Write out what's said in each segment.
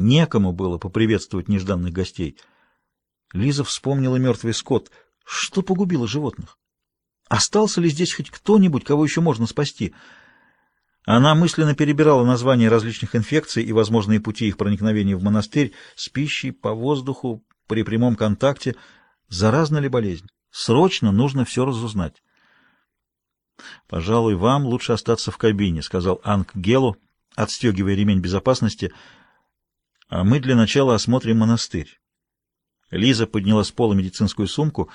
Некому было поприветствовать нежданных гостей. Лиза вспомнила мертвый скот. Что погубило животных? Остался ли здесь хоть кто-нибудь, кого еще можно спасти? Она мысленно перебирала названия различных инфекций и возможные пути их проникновения в монастырь с пищей, по воздуху, при прямом контакте. Заразна ли болезнь? Срочно нужно все разузнать. «Пожалуй, вам лучше остаться в кабине», — сказал Анг Гелу, отстегивая ремень безопасности. «А мы для начала осмотрим монастырь». Лиза подняла с пола медицинскую сумку.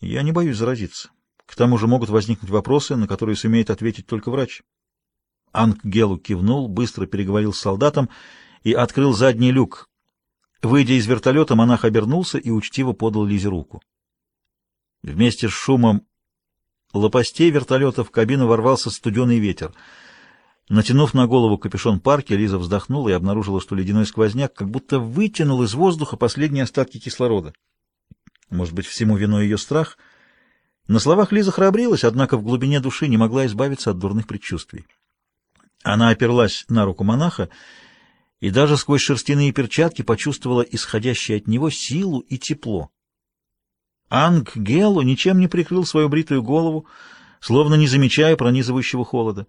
«Я не боюсь заразиться. К тому же могут возникнуть вопросы, на которые сумеет ответить только врач». Анг Гелу кивнул, быстро переговорил с солдатом и открыл задний люк. Выйдя из вертолета, монах обернулся и учтиво подал Лизе руку. Вместе с шумом лопастей вертолета в кабину ворвался студеный ветер. Натянув на голову капюшон парки, Лиза вздохнула и обнаружила, что ледяной сквозняк как будто вытянул из воздуха последние остатки кислорода. Может быть, всему виной ее страх? На словах Лиза храбрилась, однако в глубине души не могла избавиться от дурных предчувствий. Она оперлась на руку монаха и даже сквозь шерстяные перчатки почувствовала исходящее от него силу и тепло. Анг Гелу ничем не прикрыл свою бритую голову, словно не замечая пронизывающего холода.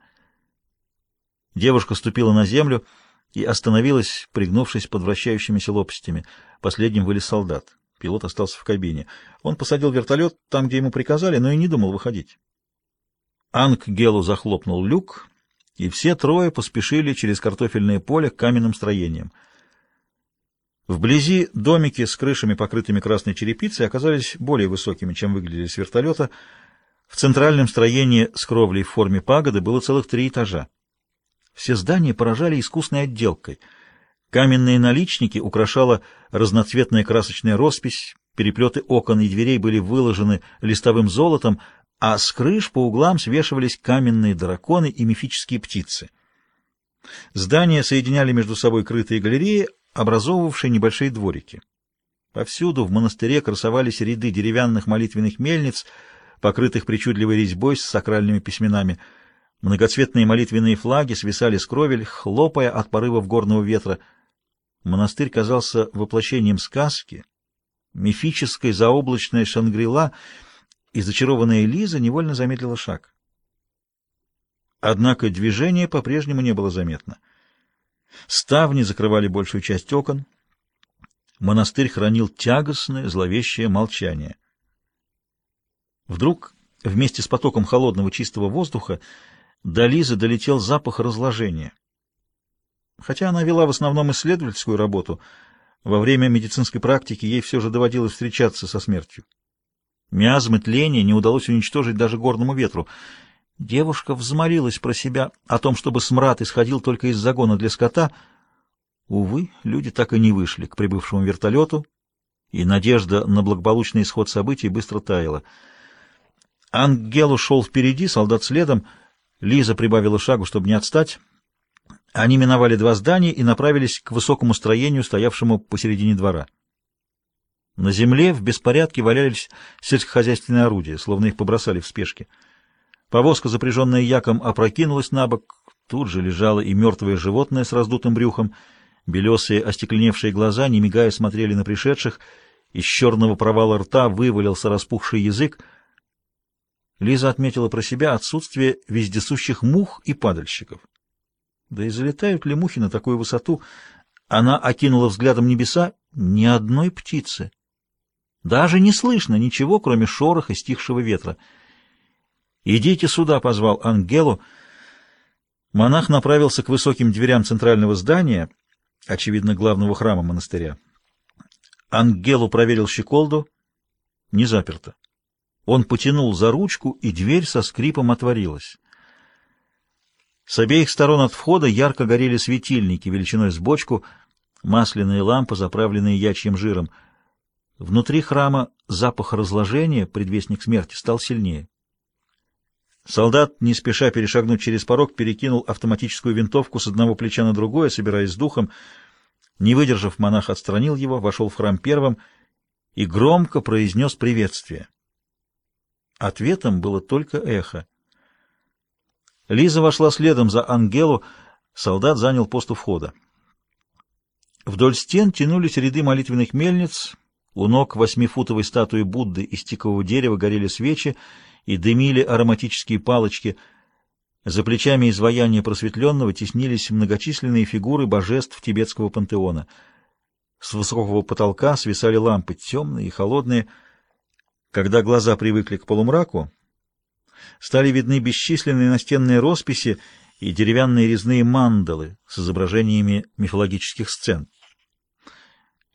Девушка ступила на землю и остановилась, пригнувшись под вращающимися лопастями. Последним вылез солдат. Пилот остался в кабине. Он посадил вертолет там, где ему приказали, но и не думал выходить. Анг Гелу захлопнул люк, и все трое поспешили через картофельное поле к каменным строениям. Вблизи домики с крышами, покрытыми красной черепицей, оказались более высокими, чем выглядели с вертолета. В центральном строении с кровлей в форме пагоды было целых три этажа. Все здания поражали искусной отделкой. Каменные наличники украшала разноцветная красочная роспись, переплеты окон и дверей были выложены листовым золотом, а с крыш по углам свешивались каменные драконы и мифические птицы. Здания соединяли между собой крытые галереи, образовывавшие небольшие дворики. Повсюду в монастыре красовались ряды деревянных молитвенных мельниц, покрытых причудливой резьбой с сакральными письменами. Многоцветные молитвенные флаги свисали с кровель, хлопая от порывов горного ветра. Монастырь казался воплощением сказки, мифической заоблачной Шангрила, и зачарованная Лиза невольно замедлила шаг. Однако движение по-прежнему не было заметно. Ставни закрывали большую часть окон. Монастырь хранил тягостное, зловещее молчание. Вдруг, вместе с потоком холодного чистого воздуха, до Лизы долетел запах разложения. Хотя она вела в основном исследовательскую работу, во время медицинской практики ей все же доводилось встречаться со смертью. Миазмы тления не удалось уничтожить даже горному ветру — Девушка взмолилась про себя о том, чтобы смрад исходил только из загона для скота. Увы, люди так и не вышли к прибывшему вертолету, и надежда на благополучный исход событий быстро таяла. Ангел ушел впереди, солдат следом. Лиза прибавила шагу, чтобы не отстать. Они миновали два здания и направились к высокому строению, стоявшему посередине двора. На земле в беспорядке валялись сельскохозяйственные орудия, словно их побросали в спешке. Повозка, запряженная яком, опрокинулась на бок. Тут же лежало и мертвое животное с раздутым брюхом. Белесые остекленевшие глаза, не мигая, смотрели на пришедших. Из черного провала рта вывалился распухший язык. Лиза отметила про себя отсутствие вездесущих мух и падальщиков. Да и залетают ли мухи на такую высоту? Она окинула взглядом небеса. Ни одной птицы. Даже не слышно ничего, кроме шороха стихшего ветра. «Идите сюда», — позвал Ангелу. Монах направился к высоким дверям центрального здания, очевидно, главного храма монастыря. Ангелу проверил щеколду. Не заперто. Он потянул за ручку, и дверь со скрипом отворилась. С обеих сторон от входа ярко горели светильники величиной с бочку, масляные лампы, заправленные ячьим жиром. Внутри храма запах разложения, предвестник смерти, стал сильнее. Солдат, не спеша перешагнуть через порог, перекинул автоматическую винтовку с одного плеча на другое, собираясь с духом. Не выдержав, монах отстранил его, вошел в храм первым и громко произнес приветствие. Ответом было только эхо. Лиза вошла следом за Ангелу, солдат занял пост у входа. Вдоль стен тянулись ряды молитвенных мельниц, у ног восьмифутовой статуи Будды из тикового дерева горели свечи и дымили ароматические палочки. За плечами изваяния просветленного теснились многочисленные фигуры божеств тибетского пантеона. С высокого потолка свисали лампы, темные и холодные. Когда глаза привыкли к полумраку, стали видны бесчисленные настенные росписи и деревянные резные мандалы с изображениями мифологических сцен.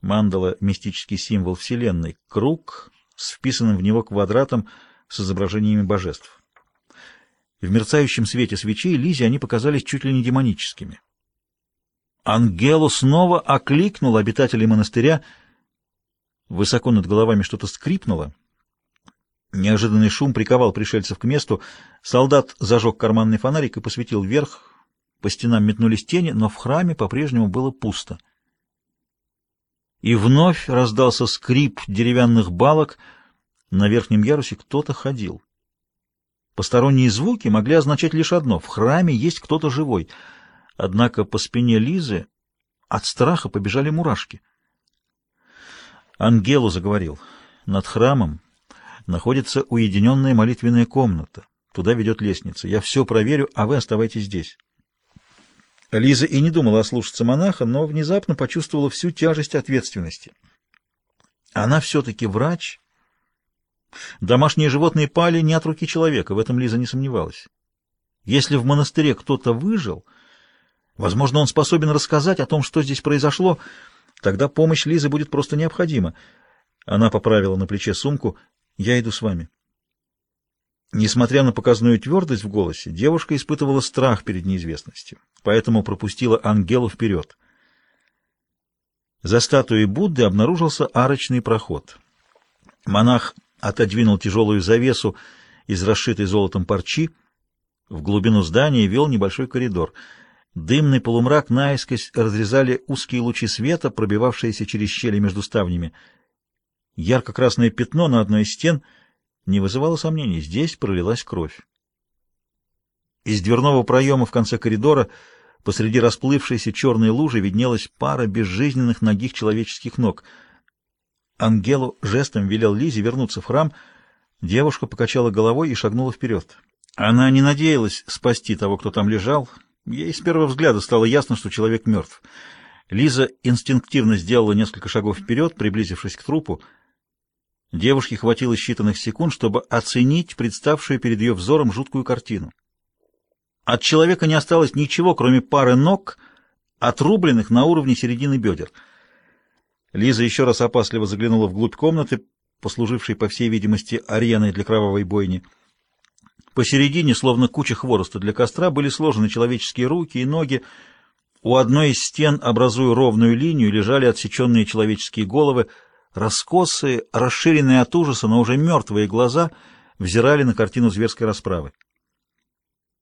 Мандала — мистический символ Вселенной, круг с вписанным в него квадратом с изображениями божеств. В мерцающем свете свечей Лизе они показались чуть ли не демоническими. Ангелу снова окликнул обитателей монастыря. Высоко над головами что-то скрипнуло. Неожиданный шум приковал пришельцев к месту. Солдат зажег карманный фонарик и посветил вверх. По стенам метнулись тени, но в храме по-прежнему было пусто. И вновь раздался скрип деревянных балок. На верхнем ярусе кто-то ходил. Посторонние звуки могли означать лишь одно — в храме есть кто-то живой. Однако по спине Лизы от страха побежали мурашки. Ангелу заговорил. Над храмом находится уединенная молитвенная комната. Туда ведет лестница. Я все проверю, а вы оставайтесь здесь. Лиза и не думала ослушаться монаха, но внезапно почувствовала всю тяжесть ответственности. Она все-таки врач. Домашние животные пали не от руки человека, в этом Лиза не сомневалась. Если в монастыре кто-то выжил, возможно, он способен рассказать о том, что здесь произошло, тогда помощь Лизы будет просто необходима. Она поправила на плече сумку. «Я иду с вами». Несмотря на показную твердость в голосе, девушка испытывала страх перед неизвестностью, поэтому пропустила Ангелу вперед. За статуей Будды обнаружился арочный проход. Монах отодвинул тяжелую завесу из расшитой золотом парчи. В глубину здания вел небольшой коридор. Дымный полумрак наискось разрезали узкие лучи света, пробивавшиеся через щели между ставнями. Ярко-красное пятно на одной из стен — не вызывало сомнений, здесь пролилась кровь. Из дверного проема в конце коридора посреди расплывшейся черной лужи виднелась пара безжизненных ногих человеческих ног. Ангелу жестом велел Лизе вернуться в храм. Девушка покачала головой и шагнула вперед. Она не надеялась спасти того, кто там лежал. Ей с первого взгляда стало ясно, что человек мертв. Лиза инстинктивно сделала несколько шагов вперед, приблизившись к трупу. Девушке хватило считанных секунд, чтобы оценить представшую перед ее взором жуткую картину. От человека не осталось ничего, кроме пары ног, отрубленных на уровне середины бедер. Лиза еще раз опасливо заглянула вглубь комнаты, послужившей, по всей видимости, ареной для кровавой бойни. Посередине, словно куча хвороста для костра, были сложены человеческие руки и ноги. У одной из стен, образуя ровную линию, лежали отсеченные человеческие головы — Раскосые, расширенные от ужаса, но уже мертвые глаза взирали на картину зверской расправы.